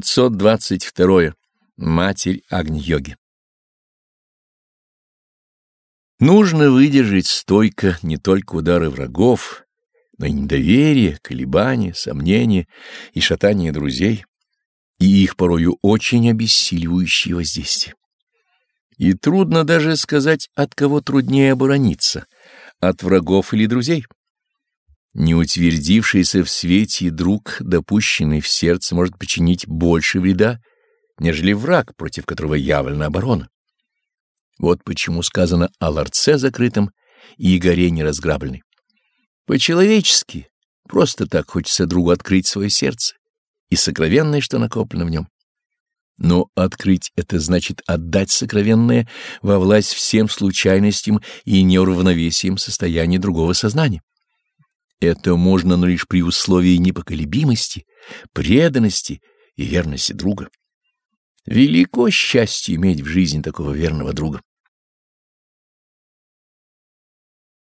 522. Матерь Агни-йоги Нужно выдержать стойко не только удары врагов, но и недоверие, колебания, сомнения и шатание друзей, и их порою очень обессиливающие воздействия. И трудно даже сказать, от кого труднее оборониться, от врагов или друзей. Не утвердившийся в свете друг, допущенный в сердце, может причинить больше вреда, нежели враг, против которого явлена оборона. Вот почему сказано о ларце закрытом и горе неразграбленной. По-человечески, просто так хочется другу открыть свое сердце и сокровенное, что накоплено в нем. Но открыть — это значит отдать сокровенное во власть всем случайностям и неуравновесием состояния другого сознания. Это можно, но лишь при условии непоколебимости, преданности и верности друга. Велико счастье иметь в жизни такого верного друга.